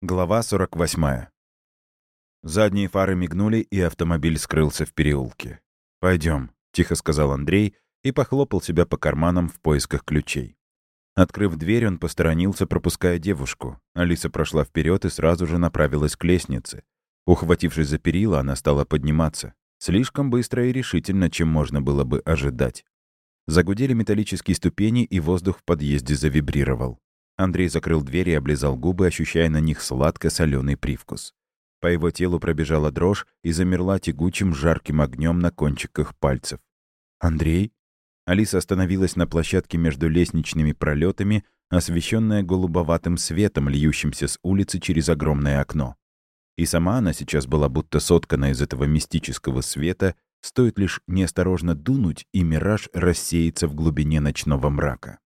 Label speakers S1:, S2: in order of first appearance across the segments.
S1: Глава 48. Задние фары мигнули, и автомобиль скрылся в переулке. Пойдем, тихо сказал Андрей и похлопал себя по карманам в поисках ключей. Открыв дверь, он посторонился, пропуская девушку. Алиса прошла вперед и сразу же направилась к лестнице. Ухватившись за перила, она стала подниматься. Слишком быстро и решительно, чем можно было бы ожидать. Загудели металлические ступени, и воздух в подъезде завибрировал. Андрей закрыл дверь и облизал губы, ощущая на них сладко-соленый привкус. По его телу пробежала дрожь и замерла тягучим жарким огнем на кончиках пальцев. «Андрей?» Алиса остановилась на площадке между лестничными пролетами, освещенная голубоватым светом, льющимся с улицы через огромное окно. И сама она сейчас была будто соткана из этого мистического света, стоит лишь неосторожно дунуть, и мираж рассеется в глубине ночного мрака.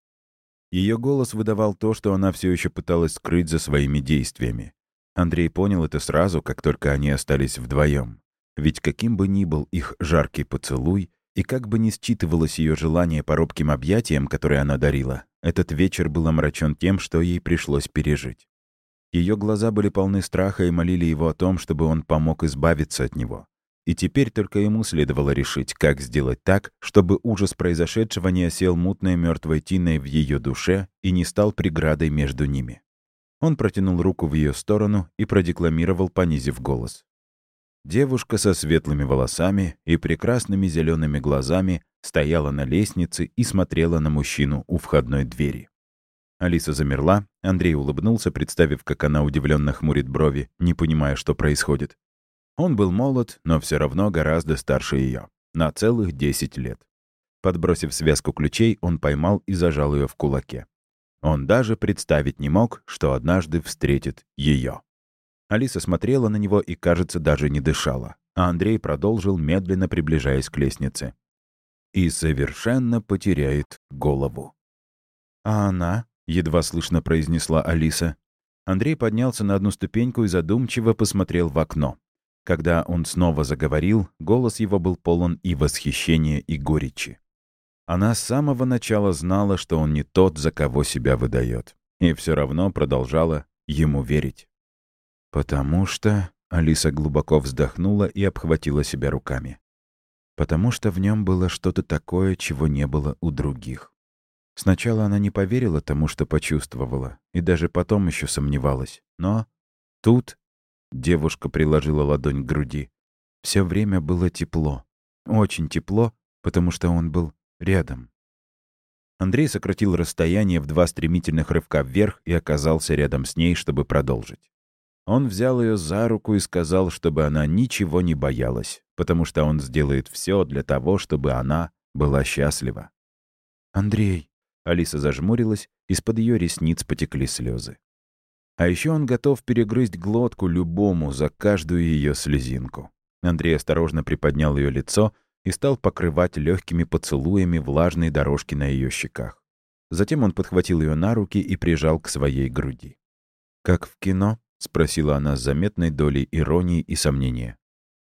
S1: Ее голос выдавал то, что она все еще пыталась скрыть за своими действиями. Андрей понял это сразу, как только они остались вдвоем. Ведь каким бы ни был их жаркий поцелуй, и как бы ни считывалось ее желание по робким объятиям, которые она дарила, этот вечер был омрачен тем, что ей пришлось пережить. Ее глаза были полны страха и молили его о том, чтобы он помог избавиться от него. И теперь только ему следовало решить, как сделать так, чтобы ужас произошедшего не осел мутной мертвой тиной в ее душе и не стал преградой между ними. Он протянул руку в ее сторону и продекламировал, понизив голос. Девушка со светлыми волосами и прекрасными зелеными глазами стояла на лестнице и смотрела на мужчину у входной двери. Алиса замерла, Андрей улыбнулся, представив, как она удивленно хмурит брови, не понимая, что происходит. Он был молод, но все равно гораздо старше ее. На целых 10 лет. Подбросив связку ключей, он поймал и зажал ее в кулаке. Он даже представить не мог, что однажды встретит ее. Алиса смотрела на него и, кажется, даже не дышала. А Андрей продолжил, медленно приближаясь к лестнице. И совершенно потеряет голову. «А она?» — едва слышно произнесла Алиса. Андрей поднялся на одну ступеньку и задумчиво посмотрел в окно. Когда он снова заговорил, голос его был полон и восхищения, и горечи. Она с самого начала знала, что он не тот, за кого себя выдает, и все равно продолжала ему верить. «Потому что...» — Алиса глубоко вздохнула и обхватила себя руками. «Потому что в нем было что-то такое, чего не было у других». Сначала она не поверила тому, что почувствовала, и даже потом еще сомневалась. Но тут Девушка приложила ладонь к груди. Все время было тепло. Очень тепло, потому что он был рядом. Андрей сократил расстояние в два стремительных рывка вверх и оказался рядом с ней, чтобы продолжить. Он взял ее за руку и сказал, чтобы она ничего не боялась, потому что он сделает все для того, чтобы она была счастлива. «Андрей!» — Алиса зажмурилась, из-под ее ресниц потекли слезы. А еще он готов перегрызть глотку любому за каждую ее слезинку. Андрей осторожно приподнял ее лицо и стал покрывать легкими поцелуями влажные дорожки на ее щеках. Затем он подхватил ее на руки и прижал к своей груди. «Как в кино?» — спросила она с заметной долей иронии и сомнения.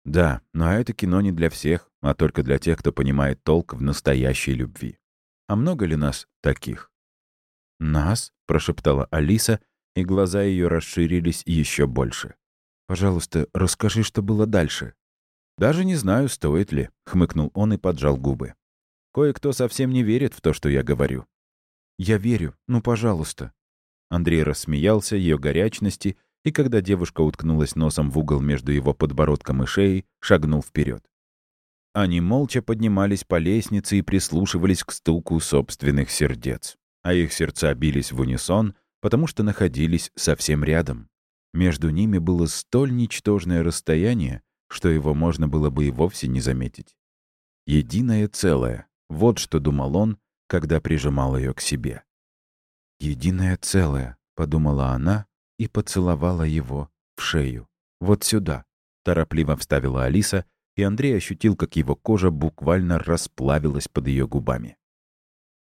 S1: «Да, но это кино не для всех, а только для тех, кто понимает толк в настоящей любви. А много ли нас таких?» «Нас?» — прошептала Алиса — и глаза ее расширились еще больше. «Пожалуйста, расскажи, что было дальше». «Даже не знаю, стоит ли», — хмыкнул он и поджал губы. «Кое-кто совсем не верит в то, что я говорю». «Я верю. Ну, пожалуйста». Андрей рассмеялся ее горячности, и когда девушка уткнулась носом в угол между его подбородком и шеей, шагнул вперед. Они молча поднимались по лестнице и прислушивались к стуку собственных сердец. А их сердца бились в унисон, потому что находились совсем рядом. Между ними было столь ничтожное расстояние, что его можно было бы и вовсе не заметить. Единое целое — вот что думал он, когда прижимал ее к себе. «Единое целое», — подумала она и поцеловала его в шею. «Вот сюда», — торопливо вставила Алиса, и Андрей ощутил, как его кожа буквально расплавилась под ее губами.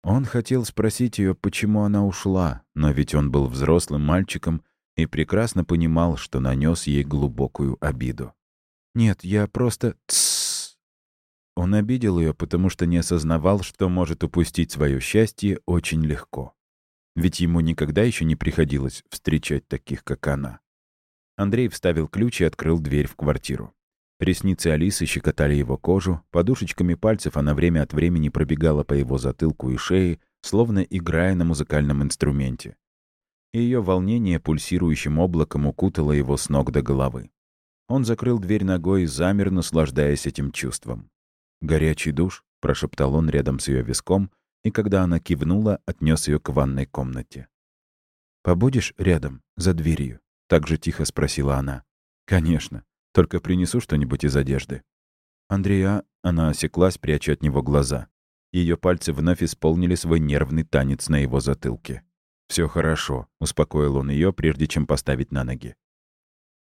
S1: Он хотел спросить ее, почему она ушла, но ведь он был взрослым мальчиком и прекрасно понимал, что нанес ей глубокую обиду. «Нет, я просто...» Тссс. Он обидел ее, потому что не осознавал, что может упустить свое счастье очень легко. Ведь ему никогда еще не приходилось встречать таких, как она. Андрей вставил ключ и открыл дверь в квартиру. Ресницы Алисы щекотали его кожу, подушечками пальцев она время от времени пробегала по его затылку и шее, словно играя на музыкальном инструменте. Ее волнение пульсирующим облаком укутало его с ног до головы. Он закрыл дверь ногой и замер, наслаждаясь этим чувством. «Горячий душ», — прошептал он рядом с ее виском, и когда она кивнула, отнес ее к ванной комнате. «Побудешь рядом, за дверью?» — так же тихо спросила она. «Конечно. Только принесу что-нибудь из одежды». Андрея, она осеклась, пряча от него глаза. Ее пальцы вновь исполнили свой нервный танец на его затылке. Все хорошо», — успокоил он ее, прежде чем поставить на ноги.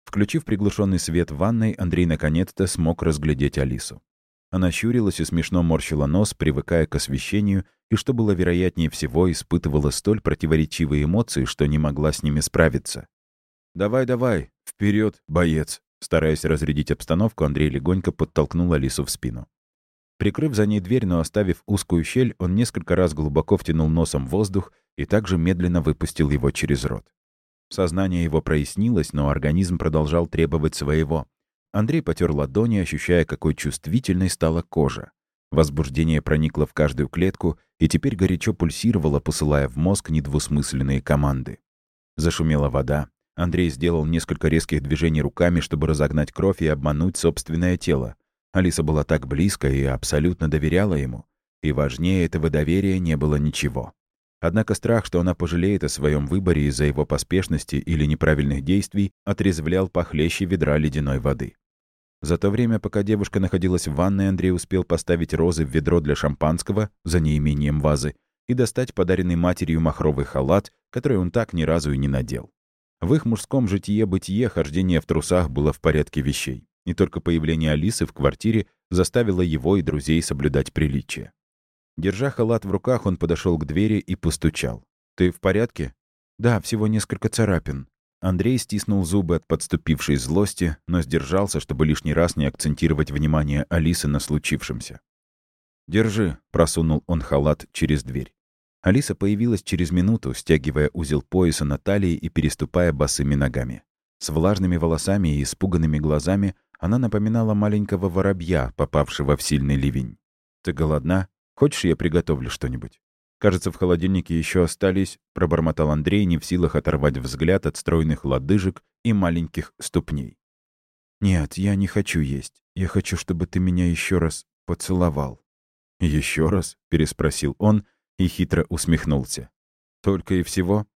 S1: Включив приглушенный свет в ванной, Андрей наконец-то смог разглядеть Алису. Она щурилась и смешно морщила нос, привыкая к освещению, и, что было вероятнее всего, испытывала столь противоречивые эмоции, что не могла с ними справиться. «Давай, давай, вперед, боец!» Стараясь разрядить обстановку, Андрей легонько подтолкнул Алису в спину. Прикрыв за ней дверь, но оставив узкую щель, он несколько раз глубоко втянул носом воздух и также медленно выпустил его через рот. Сознание его прояснилось, но организм продолжал требовать своего. Андрей потер ладони, ощущая, какой чувствительной стала кожа. Возбуждение проникло в каждую клетку и теперь горячо пульсировало, посылая в мозг недвусмысленные команды. Зашумела вода, Андрей сделал несколько резких движений руками, чтобы разогнать кровь и обмануть собственное тело. Алиса была так близко и абсолютно доверяла ему. И важнее этого доверия не было ничего. Однако страх, что она пожалеет о своем выборе из-за его поспешности или неправильных действий, отрезвлял похлеще ведра ледяной воды. За то время, пока девушка находилась в ванной, Андрей успел поставить розы в ведро для шампанского, за неимением вазы, и достать подаренный матерью махровый халат, который он так ни разу и не надел. В их мужском житие-бытие хождение в трусах было в порядке вещей. И только появление Алисы в квартире заставило его и друзей соблюдать приличие. Держа халат в руках, он подошел к двери и постучал. «Ты в порядке?» «Да, всего несколько царапин». Андрей стиснул зубы от подступившей злости, но сдержался, чтобы лишний раз не акцентировать внимание Алисы на случившемся. «Держи», — просунул он халат через дверь. Алиса появилась через минуту, стягивая узел пояса на талии и переступая босыми ногами. С влажными волосами и испуганными глазами она напоминала маленького воробья, попавшего в сильный ливень. «Ты голодна? Хочешь, я приготовлю что-нибудь?» «Кажется, в холодильнике еще остались», — пробормотал Андрей, не в силах оторвать взгляд от стройных лодыжек и маленьких ступней. «Нет, я не хочу есть. Я хочу, чтобы ты меня еще раз поцеловал». «Еще раз?» — переспросил он, и хитро усмехнулся. «Только и всего?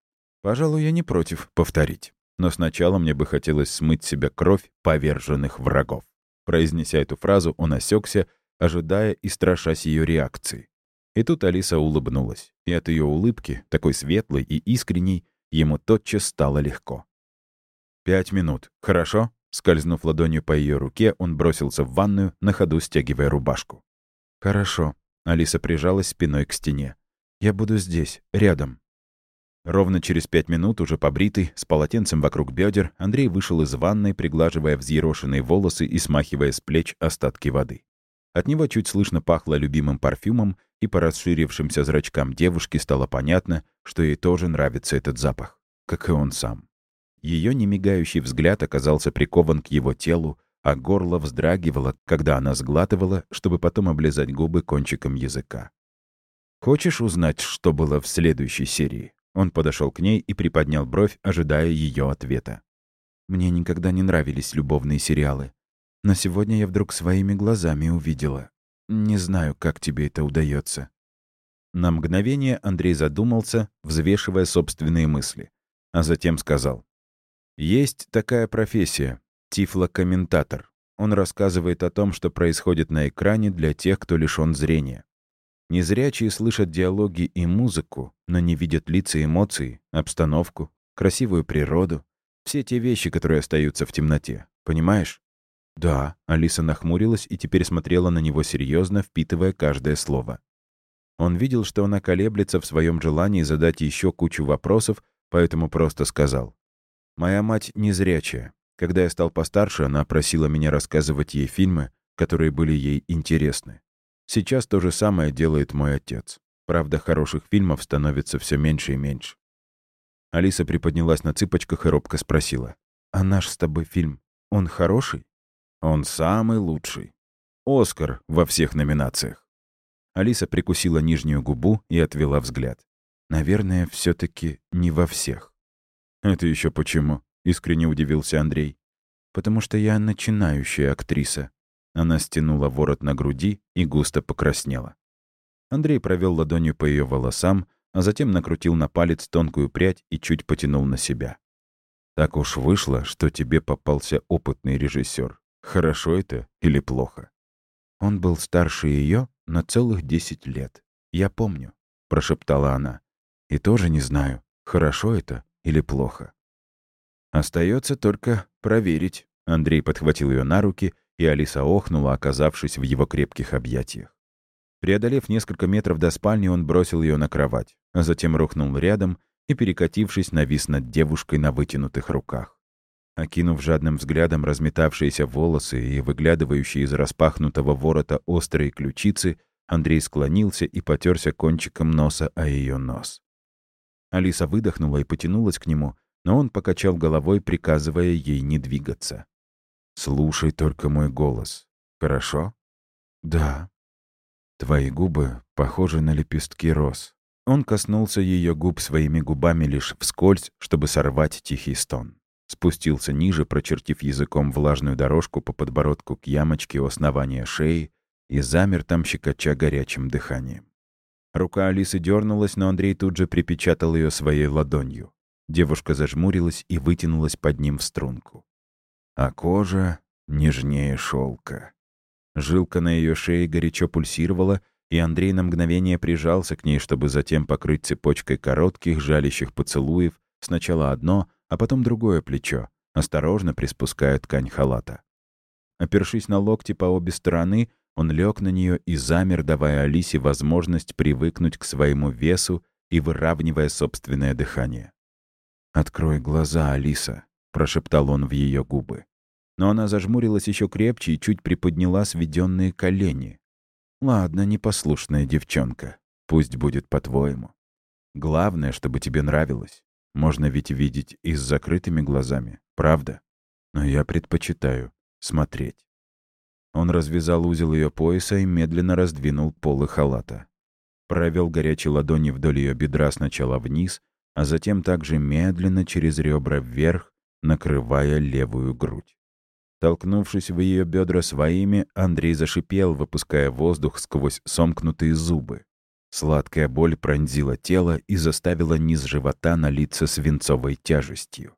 S1: Пожалуй, я не против повторить. Но сначала мне бы хотелось смыть себя кровь поверженных врагов». Произнеся эту фразу, он осекся, ожидая и страшась ее реакции. И тут Алиса улыбнулась, и от ее улыбки, такой светлой и искренней, ему тотчас стало легко. «Пять минут, хорошо?» Скользнув ладонью по ее руке, он бросился в ванную, на ходу стягивая рубашку. «Хорошо». Алиса прижалась спиной к стене. Я буду здесь, рядом». Ровно через пять минут, уже побритый, с полотенцем вокруг бедер, Андрей вышел из ванной, приглаживая взъерошенные волосы и смахивая с плеч остатки воды. От него чуть слышно пахло любимым парфюмом, и по расширившимся зрачкам девушки стало понятно, что ей тоже нравится этот запах, как и он сам. Ее немигающий взгляд оказался прикован к его телу, а горло вздрагивало, когда она сглатывала, чтобы потом облизать губы кончиком языка. «Хочешь узнать, что было в следующей серии?» Он подошел к ней и приподнял бровь, ожидая ее ответа. «Мне никогда не нравились любовные сериалы. Но сегодня я вдруг своими глазами увидела. Не знаю, как тебе это удается. На мгновение Андрей задумался, взвешивая собственные мысли. А затем сказал. «Есть такая профессия — тифлокомментатор. Он рассказывает о том, что происходит на экране для тех, кто лишён зрения. Незрячие слышат диалоги и музыку, но не видят лица эмоции, обстановку, красивую природу. Все те вещи, которые остаются в темноте. Понимаешь? Да, Алиса нахмурилась и теперь смотрела на него серьезно, впитывая каждое слово. Он видел, что она колеблется в своем желании задать еще кучу вопросов, поэтому просто сказал. «Моя мать незрячая. Когда я стал постарше, она просила меня рассказывать ей фильмы, которые были ей интересны. Сейчас то же самое делает мой отец. Правда, хороших фильмов становится все меньше и меньше. Алиса приподнялась на цыпочках и робко спросила.
S2: а наш с тобой фильм, он хороший?»
S1: «Он самый лучший. Оскар во всех номинациях». Алиса прикусила нижнюю губу и отвела взгляд.
S2: «Наверное, все таки не во всех».
S1: «Это еще почему?» — искренне удивился Андрей.
S2: «Потому что я начинающая актриса».
S1: Она стянула ворот на груди и густо покраснела. Андрей провел ладонью по ее волосам, а затем накрутил на палец тонкую прядь и чуть потянул на себя. «Так уж вышло, что тебе попался опытный режиссер. Хорошо это или плохо?»
S2: «Он был старше ее на целых десять лет. Я помню», — прошептала она. «И тоже не знаю, хорошо это или плохо».
S1: Остается только проверить. Андрей подхватил ее на руки, и Алиса охнула, оказавшись в его крепких объятиях. Преодолев несколько метров до спальни, он бросил ее на кровать, а затем рухнул рядом и, перекатившись, навис над девушкой на вытянутых руках. Окинув жадным взглядом разметавшиеся волосы и выглядывающие из распахнутого ворота острые ключицы, Андрей склонился и потерся кончиком носа о ее нос. Алиса выдохнула и потянулась к нему, но он покачал головой, приказывая ей не двигаться. «Слушай только мой голос. Хорошо?»
S2: «Да»,
S1: Твои губы похожи на лепестки роз. Он коснулся ее губ своими губами лишь вскользь, чтобы сорвать тихий стон. Спустился ниже, прочертив языком влажную дорожку по подбородку к ямочке у основания шеи и замер там, щекоча горячим дыханием. Рука Алисы дернулась, но Андрей тут же припечатал ее своей ладонью. Девушка зажмурилась и вытянулась под ним в струнку. А кожа нежнее шелка. Жилка на ее шее горячо пульсировала, и Андрей на мгновение прижался к ней, чтобы затем покрыть цепочкой коротких, жалящих поцелуев сначала одно, а потом другое плечо, осторожно приспуская ткань халата. Опершись на локти по обе стороны, он лег на нее и замер, давая Алисе возможность привыкнуть к своему весу и выравнивая собственное дыхание. «Открой глаза, Алиса», — прошептал он в ее губы но она зажмурилась еще крепче и чуть приподняла сведенные колени. «Ладно, непослушная девчонка. Пусть будет по-твоему. Главное, чтобы тебе нравилось. Можно ведь видеть и с закрытыми глазами, правда? Но я предпочитаю смотреть». Он развязал узел ее пояса и медленно раздвинул полы халата. Провел горячей ладони вдоль ее бедра сначала вниз, а затем также медленно через ребра вверх, накрывая левую грудь. Толкнувшись в ее бедра своими, Андрей зашипел, выпуская воздух сквозь сомкнутые зубы. Сладкая боль пронзила тело и заставила низ живота налиться свинцовой тяжестью.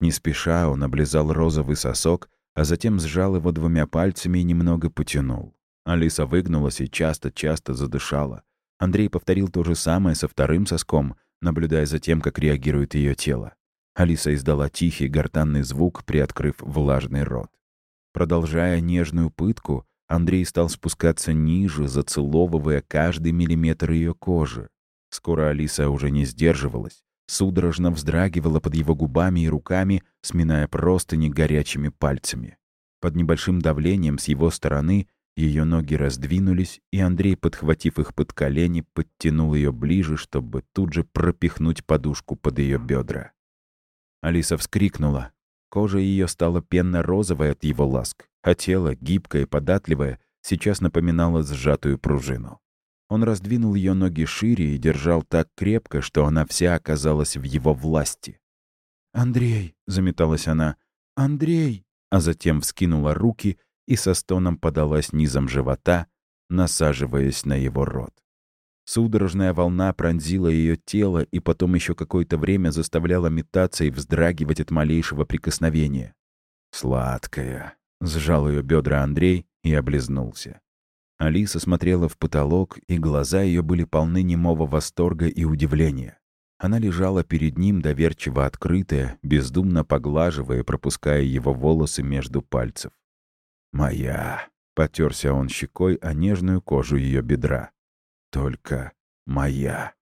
S1: Не спеша он облизал розовый сосок, а затем сжал его двумя пальцами и немного потянул. Алиса выгнулась и часто-часто задышала. Андрей повторил то же самое со вторым соском, наблюдая за тем, как реагирует ее тело. Алиса издала тихий гортанный звук, приоткрыв влажный рот. Продолжая нежную пытку, Андрей стал спускаться ниже, зацеловывая каждый миллиметр ее кожи. Скоро Алиса уже не сдерживалась, судорожно вздрагивала под его губами и руками, сминая простыни горячими пальцами. Под небольшим давлением с его стороны ее ноги раздвинулись, и Андрей, подхватив их под колени, подтянул ее ближе, чтобы тут же пропихнуть подушку под ее бедра. Алиса вскрикнула. Кожа ее стала пенно-розовой от его ласк, а тело, гибкое и податливое, сейчас напоминало сжатую пружину. Он раздвинул ее ноги шире и держал так крепко, что она вся оказалась в его власти. «Андрей!» — заметалась она. «Андрей!» А затем вскинула руки и со стоном подалась низом живота, насаживаясь на его рот. Судорожная волна пронзила ее тело и потом еще какое-то время заставляла метаться и вздрагивать от малейшего прикосновения. «Сладкая», — сжал ее бедра Андрей и облизнулся. Алиса смотрела в потолок, и глаза ее были полны немого восторга и удивления. Она лежала перед ним, доверчиво открытая, бездумно поглаживая, пропуская его волосы между пальцев. «Моя!» — потерся он щекой о нежную кожу ее бедра только моя.